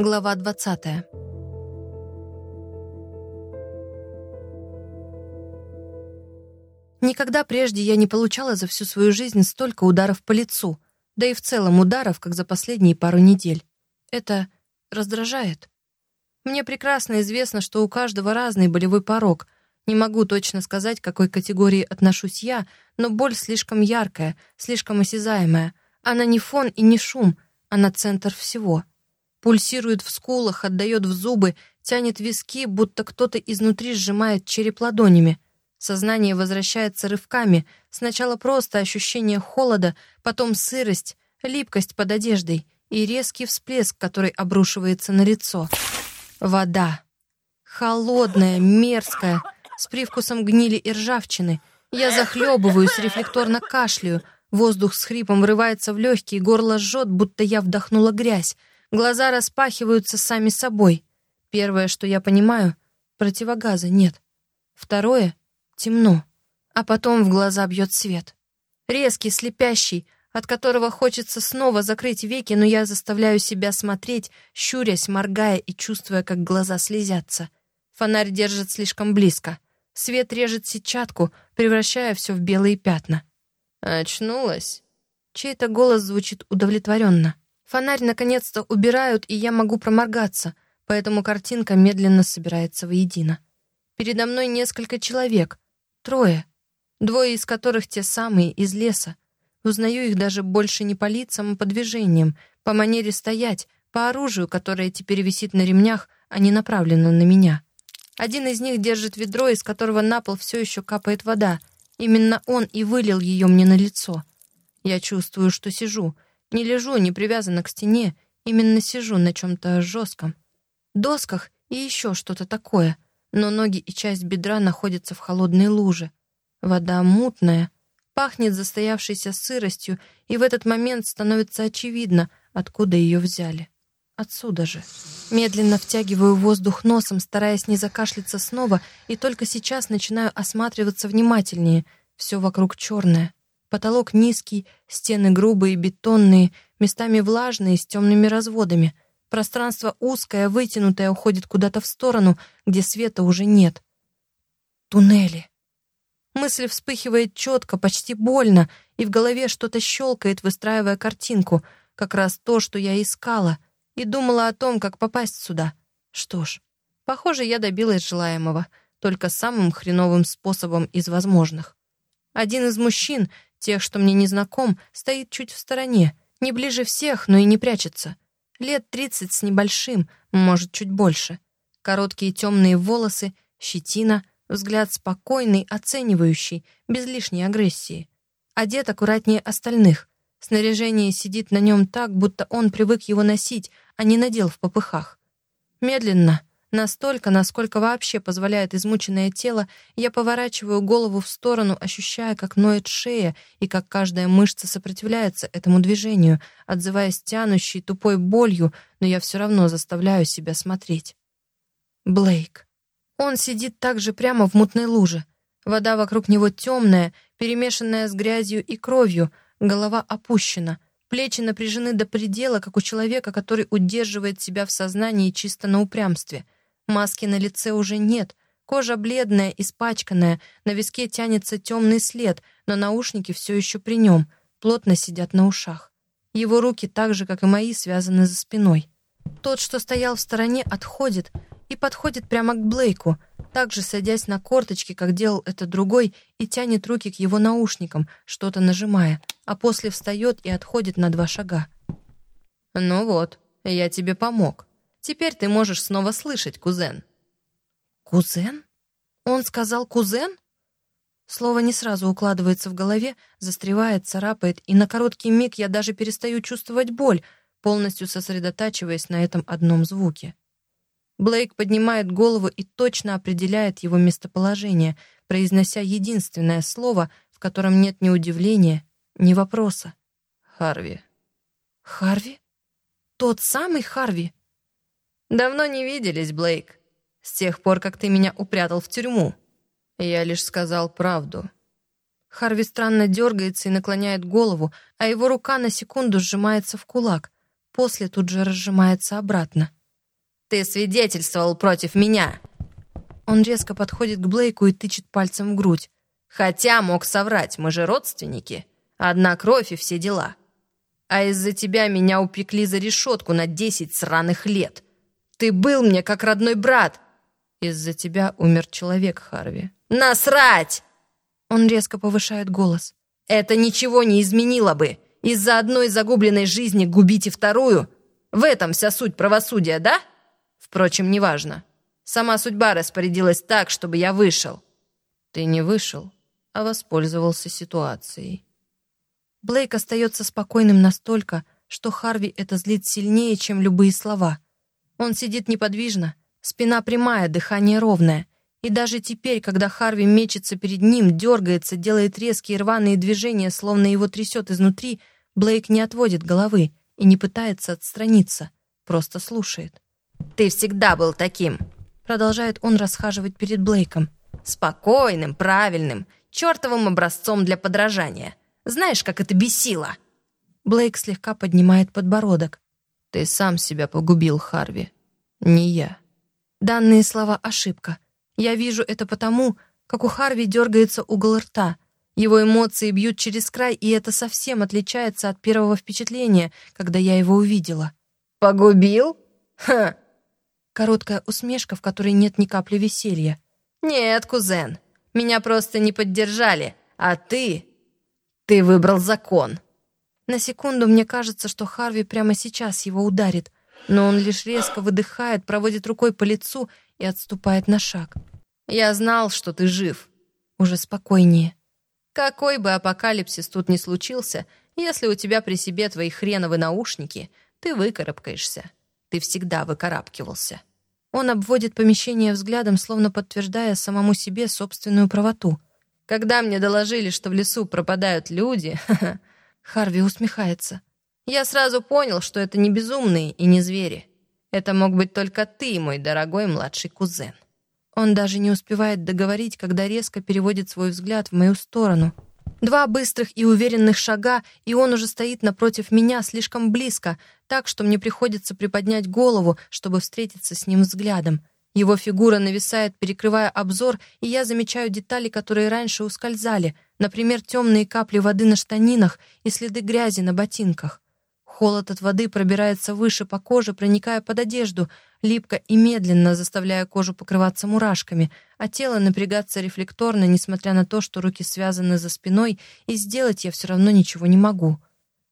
Глава 20. Никогда прежде я не получала за всю свою жизнь столько ударов по лицу, да и в целом ударов, как за последние пару недель. Это раздражает. Мне прекрасно известно, что у каждого разный болевой порог. Не могу точно сказать, к какой категории отношусь я, но боль слишком яркая, слишком осязаемая. Она не фон и не шум, она центр всего. Пульсирует в скулах, отдает в зубы, тянет виски, будто кто-то изнутри сжимает череп ладонями. Сознание возвращается рывками. Сначала просто ощущение холода, потом сырость, липкость под одеждой и резкий всплеск, который обрушивается на лицо. Вода. Холодная, мерзкая, с привкусом гнили и ржавчины. Я захлебываюсь, рефлекторно кашляю. Воздух с хрипом врывается в легкие, горло жжет, будто я вдохнула грязь. Глаза распахиваются сами собой. Первое, что я понимаю, противогаза нет. Второе — темно. А потом в глаза бьет свет. Резкий, слепящий, от которого хочется снова закрыть веки, но я заставляю себя смотреть, щурясь, моргая и чувствуя, как глаза слезятся. Фонарь держит слишком близко. Свет режет сетчатку, превращая все в белые пятна. «Очнулась?» Чей-то голос звучит удовлетворенно. Фонарь наконец-то убирают, и я могу проморгаться, поэтому картинка медленно собирается воедино. Передо мной несколько человек. Трое. Двое из которых те самые из леса. Узнаю их даже больше не по лицам, а по движениям, по манере стоять, по оружию, которое теперь висит на ремнях, а не направлено на меня. Один из них держит ведро, из которого на пол все еще капает вода. Именно он и вылил ее мне на лицо. Я чувствую, что сижу — не лежу, не привязана к стене, именно сижу на чем-то жестком. Досках и еще что-то такое, но ноги и часть бедра находятся в холодной луже. Вода мутная, пахнет застоявшейся сыростью, и в этот момент становится очевидно, откуда ее взяли. Отсюда же. Медленно втягиваю воздух носом, стараясь не закашляться снова, и только сейчас начинаю осматриваться внимательнее. Все вокруг черное. Потолок низкий, стены грубые, бетонные, местами влажные, с темными разводами. Пространство узкое, вытянутое, уходит куда-то в сторону, где света уже нет. Туннели. Мысль вспыхивает четко, почти больно, и в голове что-то щелкает, выстраивая картинку, как раз то, что я искала, и думала о том, как попасть сюда. Что ж, похоже, я добилась желаемого, только самым хреновым способом из возможных. Один из мужчин, тех, что мне не знаком, стоит чуть в стороне, не ближе всех, но и не прячется. Лет тридцать с небольшим, может, чуть больше. Короткие темные волосы, щетина, взгляд спокойный, оценивающий, без лишней агрессии. Одет аккуратнее остальных. Снаряжение сидит на нем так, будто он привык его носить, а не надел в попыхах. Медленно, Настолько, насколько вообще позволяет измученное тело, я поворачиваю голову в сторону, ощущая, как ноет шея и как каждая мышца сопротивляется этому движению, отзываясь тянущей тупой болью, но я все равно заставляю себя смотреть. Блейк. Он сидит также прямо в мутной луже. Вода вокруг него темная, перемешанная с грязью и кровью, голова опущена — Плечи напряжены до предела, как у человека, который удерживает себя в сознании чисто на упрямстве — Маски на лице уже нет. Кожа бледная, испачканная, на виске тянется темный след, но наушники все еще при нем, плотно сидят на ушах. Его руки, так же, как и мои, связаны за спиной. Тот, что стоял в стороне, отходит и подходит прямо к Блейку, также садясь на корточки, как делал это другой, и тянет руки к его наушникам, что-то нажимая, а после встает и отходит на два шага. «Ну вот, я тебе помог», Теперь ты можешь снова слышать, кузен». «Кузен? Он сказал кузен?» Слово не сразу укладывается в голове, застревает, царапает, и на короткий миг я даже перестаю чувствовать боль, полностью сосредотачиваясь на этом одном звуке. Блейк поднимает голову и точно определяет его местоположение, произнося единственное слово, в котором нет ни удивления, ни вопроса. «Харви». «Харви? Тот самый Харви?» «Давно не виделись, Блейк. С тех пор, как ты меня упрятал в тюрьму. Я лишь сказал правду». Харви странно дергается и наклоняет голову, а его рука на секунду сжимается в кулак, после тут же разжимается обратно. Ты свидетельствовал против меня!» Он резко подходит к Блейку и тычет пальцем в грудь. «Хотя мог соврать, мы же родственники. Одна кровь и все дела. А из-за тебя меня упекли за решетку на десять сраных лет. Ты был мне как родной брат. Из-за тебя умер человек, Харви. Насрать!» Он резко повышает голос. «Это ничего не изменило бы. Из-за одной загубленной жизни губите вторую. В этом вся суть правосудия, да? Впрочем, неважно. Сама судьба распорядилась так, чтобы я вышел». «Ты не вышел, а воспользовался ситуацией». Блейк остается спокойным настолько, что Харви это злит сильнее, чем любые слова. Он сидит неподвижно, спина прямая, дыхание ровное. И даже теперь, когда Харви мечется перед ним, дергается, делает резкие рваные движения, словно его трясет изнутри, Блейк не отводит головы и не пытается отстраниться, просто слушает. «Ты всегда был таким!» Продолжает он расхаживать перед Блейком. «Спокойным, правильным, чертовым образцом для подражания. Знаешь, как это бесило?» Блейк слегка поднимает подбородок. «Ты сам себя погубил, Харви, не я». Данные слова — ошибка. Я вижу это потому, как у Харви дергается угол рта. Его эмоции бьют через край, и это совсем отличается от первого впечатления, когда я его увидела. «Погубил? Ха!» Короткая усмешка, в которой нет ни капли веселья. «Нет, кузен, меня просто не поддержали, а ты ты выбрал закон. На секунду мне кажется, что Харви прямо сейчас его ударит, но он лишь резко выдыхает, проводит рукой по лицу и отступает на шаг. Я знал, что ты жив. Уже спокойнее. Какой бы апокалипсис тут ни случился, если у тебя при себе твои хреновые наушники, ты выкарабкаешься. Ты всегда выкарабкивался. Он обводит помещение взглядом, словно подтверждая самому себе собственную правоту — когда мне доложили, что в лесу пропадают люди, Харви усмехается. Я сразу понял, что это не безумные и не звери. Это мог быть только ты, мой дорогой младший кузен. Он даже не успевает договорить, когда резко переводит свой взгляд в мою сторону. Два быстрых и уверенных шага, и он уже стоит напротив меня слишком близко, так что мне приходится приподнять голову, чтобы встретиться с ним взглядом. Его фигура нависает, перекрывая обзор, и я замечаю детали, которые раньше ускользали, например, темные капли воды на штанинах и следы грязи на ботинках. Холод от воды пробирается выше по коже, проникая под одежду, липко и медленно заставляя кожу покрываться мурашками, а тело напрягаться рефлекторно, несмотря на то, что руки связаны за спиной, и сделать я все равно ничего не могу.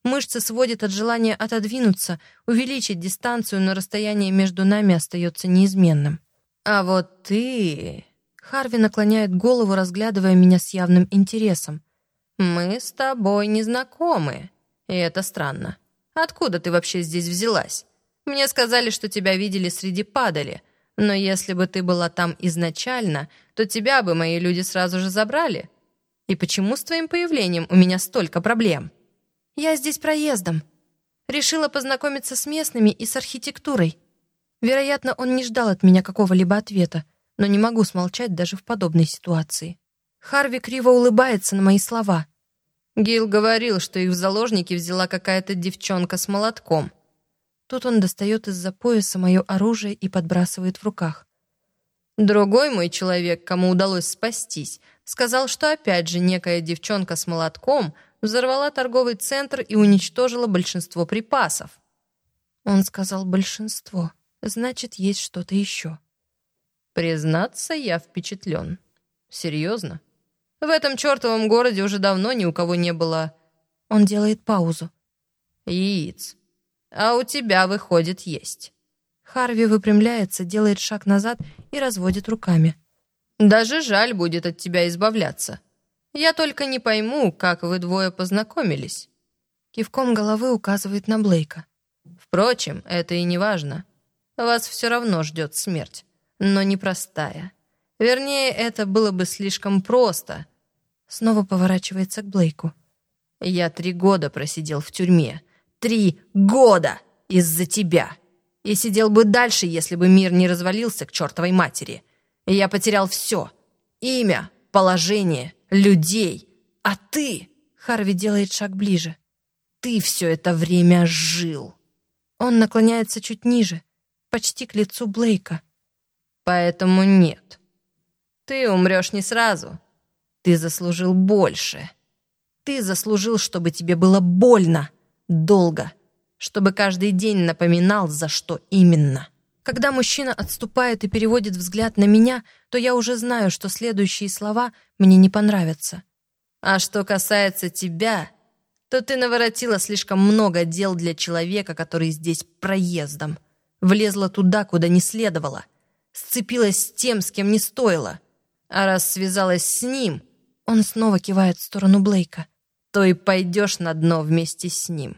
Мышцы сводят от желания отодвинуться, увеличить дистанцию, но расстояние между нами остается неизменным. «А вот ты...» Харви наклоняет голову, разглядывая меня с явным интересом. «Мы с тобой не знакомы, и это странно. Откуда ты вообще здесь взялась? Мне сказали, что тебя видели среди падали, но если бы ты была там изначально, то тебя бы мои люди сразу же забрали. И почему с твоим появлением у меня столько проблем?» «Я здесь проездом. Решила познакомиться с местными и с архитектурой», Вероятно, он не ждал от меня какого-либо ответа, но не могу смолчать даже в подобной ситуации. Харви криво улыбается на мои слова. Гил говорил, что их в заложники взяла какая-то девчонка с молотком. Тут он достает из-за пояса мое оружие и подбрасывает в руках. Другой мой человек, кому удалось спастись, сказал, что опять же некая девчонка с молотком взорвала торговый центр и уничтожила большинство припасов. Он сказал «большинство». Значит, есть что-то еще. Признаться, я впечатлен. Серьезно? В этом чертовом городе уже давно ни у кого не было... Он делает паузу. Яиц. А у тебя, выходит, есть. Харви выпрямляется, делает шаг назад и разводит руками. Даже жаль будет от тебя избавляться. Я только не пойму, как вы двое познакомились. Кивком головы указывает на Блейка. Впрочем, это и не важно. Вас все равно ждет смерть, но непростая. Вернее, это было бы слишком просто. Снова поворачивается к Блейку. Я три года просидел в тюрьме. Три года из-за тебя. И сидел бы дальше, если бы мир не развалился к чертовой матери. Я потерял все. Имя, положение, людей. А ты... Харви делает шаг ближе. Ты все это время жил. Он наклоняется чуть ниже, почти к лицу Блейка. Поэтому нет. Ты умрешь не сразу. Ты заслужил больше. Ты заслужил, чтобы тебе было больно, долго, чтобы каждый день напоминал, за что именно. Когда мужчина отступает и переводит взгляд на меня, то я уже знаю, что следующие слова мне не понравятся. А что касается тебя, то ты наворотила слишком много дел для человека, который здесь проездом. Влезла туда, куда не следовало. Сцепилась с тем, с кем не стоило. А раз связалась с ним, он снова кивает в сторону Блейка, то и пойдешь на дно вместе с ним.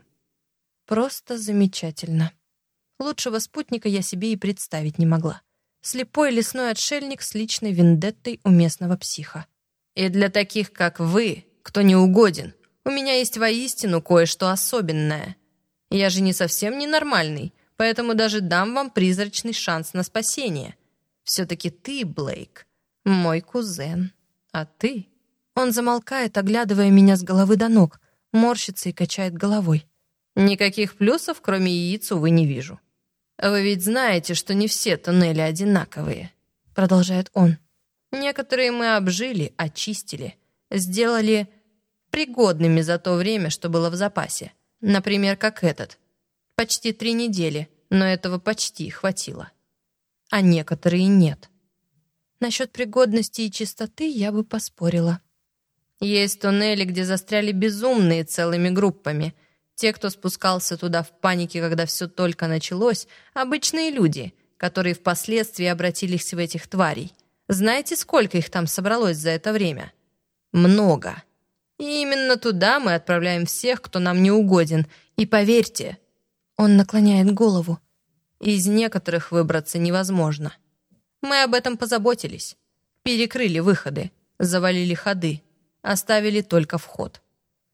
Просто замечательно. Лучшего спутника я себе и представить не могла. Слепой лесной отшельник с личной вендеттой у местного психа. И для таких, как вы, кто не угоден, у меня есть воистину кое-что особенное. Я же не совсем ненормальный, поэтому даже дам вам призрачный шанс на спасение. Все-таки ты, Блейк, мой кузен. А ты...» Он замолкает, оглядывая меня с головы до ног, морщится и качает головой. «Никаких плюсов, кроме яиц, увы, не вижу. Вы ведь знаете, что не все туннели одинаковые», — продолжает он. «Некоторые мы обжили, очистили, сделали пригодными за то время, что было в запасе. Например, как этот. Почти три недели, но этого почти хватило. А некоторые нет. Насчет пригодности и чистоты я бы поспорила. Есть туннели, где застряли безумные целыми группами. Те, кто спускался туда в панике, когда все только началось, обычные люди, которые впоследствии обратились в этих тварей. Знаете, сколько их там собралось за это время? Много. И именно туда мы отправляем всех, кто нам не угоден. И поверьте, он наклоняет голову. Из некоторых выбраться невозможно. Мы об этом позаботились. Перекрыли выходы, завалили ходы, оставили только вход.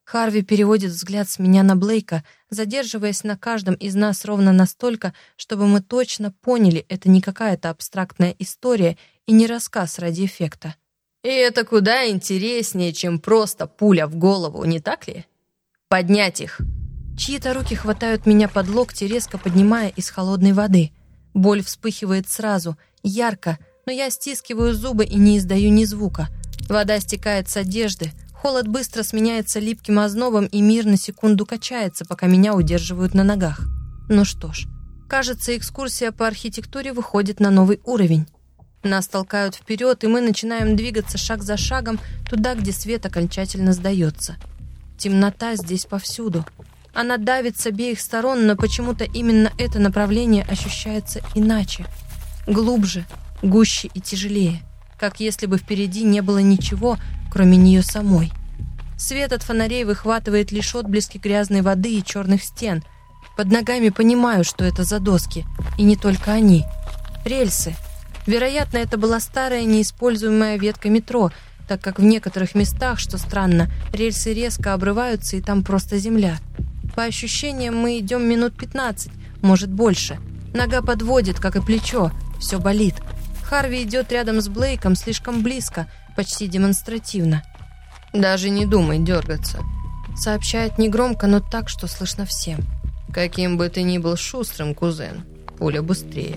Харви переводит взгляд с меня на Блейка, задерживаясь на каждом из нас ровно настолько, чтобы мы точно поняли, это не какая-то абстрактная история и не рассказ ради эффекта. И это куда интереснее, чем просто пуля в голову, не так ли? Поднять их. Чьи-то руки хватают меня под локти, резко поднимая из холодной воды. Боль вспыхивает сразу, ярко, но я стискиваю зубы и не издаю ни звука. Вода стекает с одежды, холод быстро сменяется липким ознобом, и мир на секунду качается, пока меня удерживают на ногах. Ну что ж, кажется, экскурсия по архитектуре выходит на новый уровень. Нас толкают вперед, и мы начинаем двигаться шаг за шагом туда, где свет окончательно сдается. Темнота здесь повсюду. Она давит с обеих сторон, но почему-то именно это направление ощущается иначе. Глубже, гуще и тяжелее. Как если бы впереди не было ничего, кроме нее самой. Свет от фонарей выхватывает лишь отблески грязной воды и черных стен. Под ногами понимаю, что это за доски. И не только они. Рельсы — Вероятно, это была старая неиспользуемая ветка метро, так как в некоторых местах, что странно, рельсы резко обрываются и там просто земля. По ощущениям, мы идем минут 15, может больше. Нога подводит, как и плечо, все болит. Харви идет рядом с Блейком слишком близко, почти демонстративно. «Даже не думай дергаться», — сообщает негромко, но так, что слышно всем. «Каким бы ты ни был шустрым, кузен, пуля быстрее».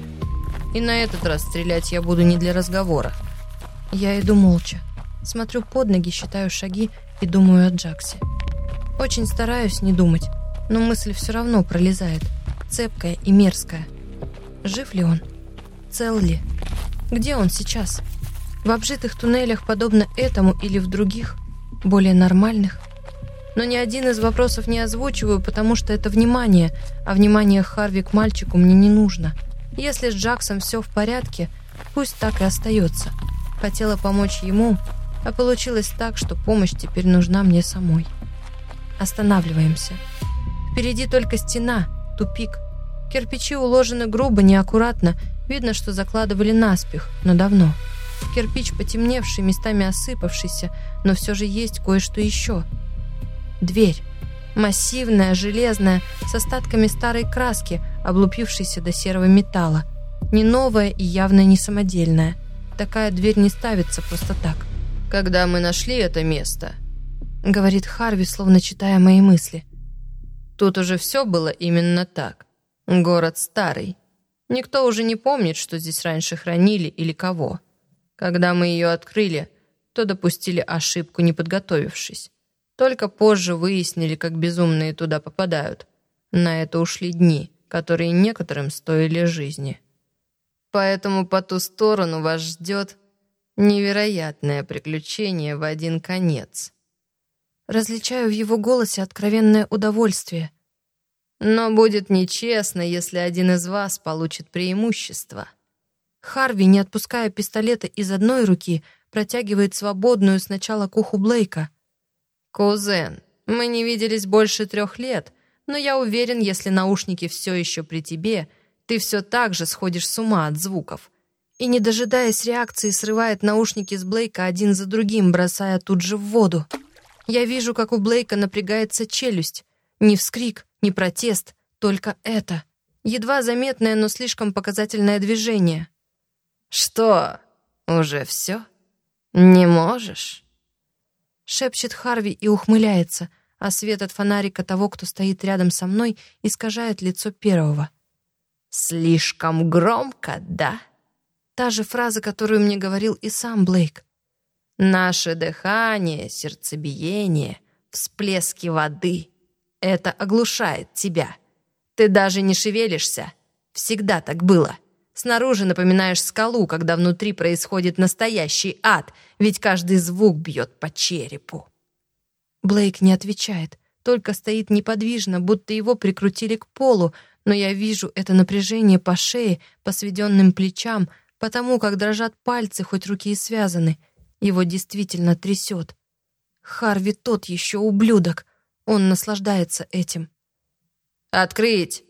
И на этот раз стрелять я буду не для разговора. Я иду молча. Смотрю под ноги, считаю шаги и думаю о Джаксе. Очень стараюсь не думать, но мысль все равно пролезает. Цепкая и мерзкая. Жив ли он? Цел ли? Где он сейчас? В обжитых туннелях, подобно этому, или в других, более нормальных? Но ни один из вопросов не озвучиваю, потому что это внимание, а внимание Харви к мальчику мне не нужно — если с Джаксом все в порядке, пусть так и остается. Хотела помочь ему, а получилось так, что помощь теперь нужна мне самой. Останавливаемся. Впереди только стена, тупик. Кирпичи уложены грубо, неаккуратно. Видно, что закладывали наспех, но давно. Кирпич потемневший, местами осыпавшийся, но все же есть кое-что еще. Дверь. Массивная, железная, с остатками старой краски, облупившейся до серого металла. Не новая и явно не самодельная. Такая дверь не ставится просто так. «Когда мы нашли это место», — говорит Харви, словно читая мои мысли. «Тут уже все было именно так. Город старый. Никто уже не помнит, что здесь раньше хранили или кого. Когда мы ее открыли, то допустили ошибку, не подготовившись. Только позже выяснили, как безумные туда попадают. На это ушли дни, которые некоторым стоили жизни. Поэтому по ту сторону вас ждет невероятное приключение в один конец. Различаю в его голосе откровенное удовольствие. Но будет нечестно, если один из вас получит преимущество. Харви, не отпуская пистолета из одной руки, протягивает свободную сначала к уху Блейка. «Кузен, мы не виделись больше трех лет, но я уверен, если наушники все еще при тебе, ты все так же сходишь с ума от звуков». И, не дожидаясь реакции, срывает наушники с Блейка один за другим, бросая тут же в воду. Я вижу, как у Блейка напрягается челюсть. Не вскрик, не протест, только это. Едва заметное, но слишком показательное движение. «Что, уже все? Не можешь?» Шепчет Харви и ухмыляется, а свет от фонарика того, кто стоит рядом со мной, искажает лицо первого. «Слишком громко, да?» Та же фраза, которую мне говорил и сам Блейк. «Наше дыхание, сердцебиение, всплески воды — это оглушает тебя. Ты даже не шевелишься. Всегда так было». Снаружи напоминаешь скалу, когда внутри происходит настоящий ад, ведь каждый звук бьет по черепу. Блейк не отвечает, только стоит неподвижно, будто его прикрутили к полу, но я вижу это напряжение по шее, по сведенным плечам, потому как дрожат пальцы, хоть руки и связаны. Его действительно трясет. Харви тот еще ублюдок. Он наслаждается этим. «Открыть!»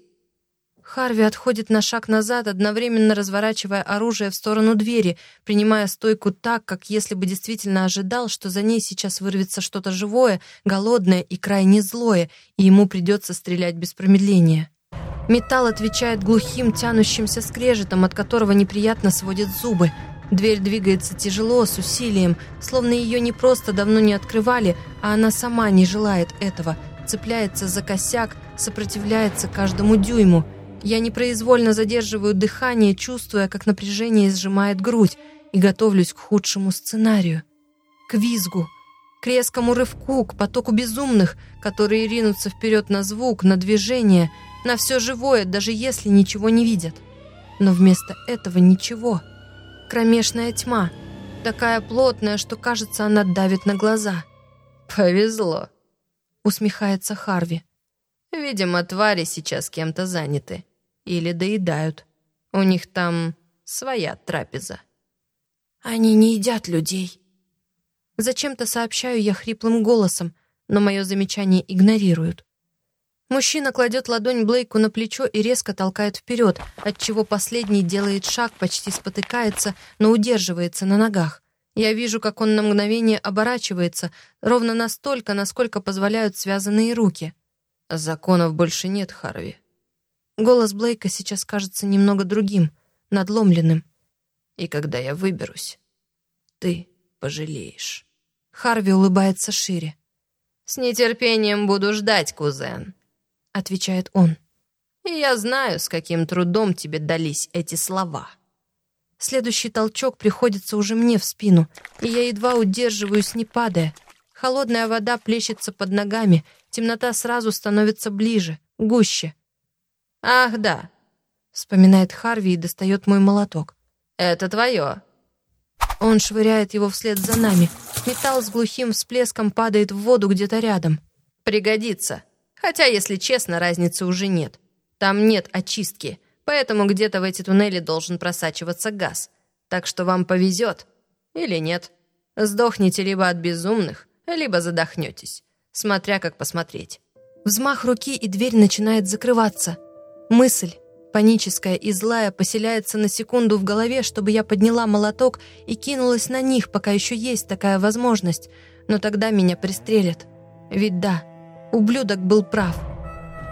Харви отходит на шаг назад, одновременно разворачивая оружие в сторону двери, принимая стойку так, как если бы действительно ожидал, что за ней сейчас вырвется что-то живое, голодное и крайне злое, и ему придется стрелять без промедления. Металл отвечает глухим, тянущимся скрежетом, от которого неприятно сводит зубы. Дверь двигается тяжело, с усилием, словно ее не просто давно не открывали, а она сама не желает этого, цепляется за косяк, сопротивляется каждому дюйму — я непроизвольно задерживаю дыхание, чувствуя, как напряжение сжимает грудь, и готовлюсь к худшему сценарию. К визгу, к резкому рывку, к потоку безумных, которые ринутся вперед на звук, на движение, на все живое, даже если ничего не видят. Но вместо этого ничего. Кромешная тьма, такая плотная, что, кажется, она давит на глаза. «Повезло», — усмехается Харви. «Видимо, твари сейчас кем-то заняты или доедают. У них там своя трапеза. Они не едят людей. Зачем-то сообщаю я хриплым голосом, но мое замечание игнорируют. Мужчина кладет ладонь Блейку на плечо и резко толкает вперед, отчего последний делает шаг, почти спотыкается, но удерживается на ногах. Я вижу, как он на мгновение оборачивается, ровно настолько, насколько позволяют связанные руки. «Законов больше нет, Харви», Голос Блейка сейчас кажется немного другим, надломленным. И когда я выберусь, ты пожалеешь. Харви улыбается шире. «С нетерпением буду ждать, кузен», — отвечает он. «И я знаю, с каким трудом тебе дались эти слова». Следующий толчок приходится уже мне в спину, и я едва удерживаюсь, не падая. Холодная вода плещется под ногами, темнота сразу становится ближе, гуще. «Ах, да», — вспоминает Харви и достает мой молоток. «Это твое». Он швыряет его вслед за нами. Металл с глухим всплеском падает в воду где-то рядом. «Пригодится. Хотя, если честно, разницы уже нет. Там нет очистки, поэтому где-то в эти туннели должен просачиваться газ. Так что вам повезет. Или нет. Сдохнете либо от безумных, либо задохнетесь. Смотря как посмотреть». Взмах руки, и дверь начинает закрываться — Мысль, паническая и злая, поселяется на секунду в голове, чтобы я подняла молоток и кинулась на них, пока еще есть такая возможность, но тогда меня пристрелят. Ведь да, ублюдок был прав.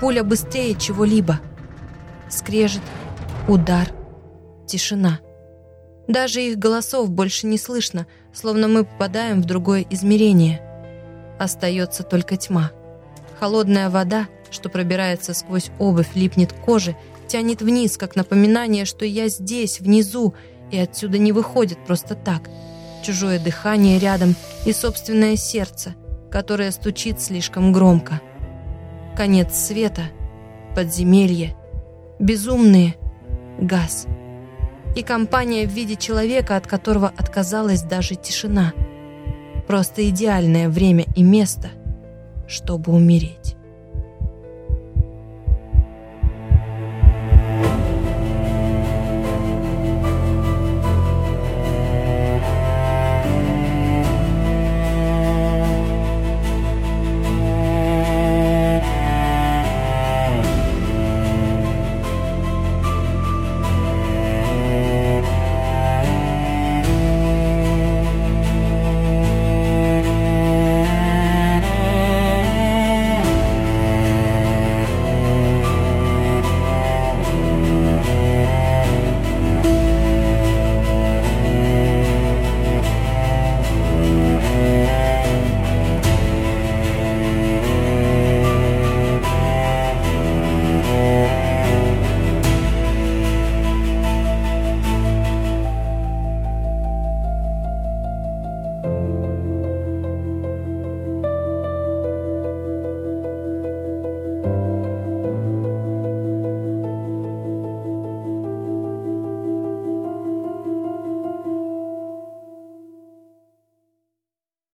Пуля быстрее чего-либо. Скрежет, удар, тишина. Даже их голосов больше не слышно, словно мы попадаем в другое измерение. Остается только тьма. Холодная вода — что пробирается сквозь обувь, липнет к коже Тянет вниз, как напоминание, что я здесь, внизу, и отсюда не выходит просто так. Чужое дыхание рядом и собственное сердце, которое стучит слишком громко. Конец света, подземелье, безумные, газ. И компания в виде человека, от которого отказалась даже тишина. Просто идеальное время и место, чтобы умереть.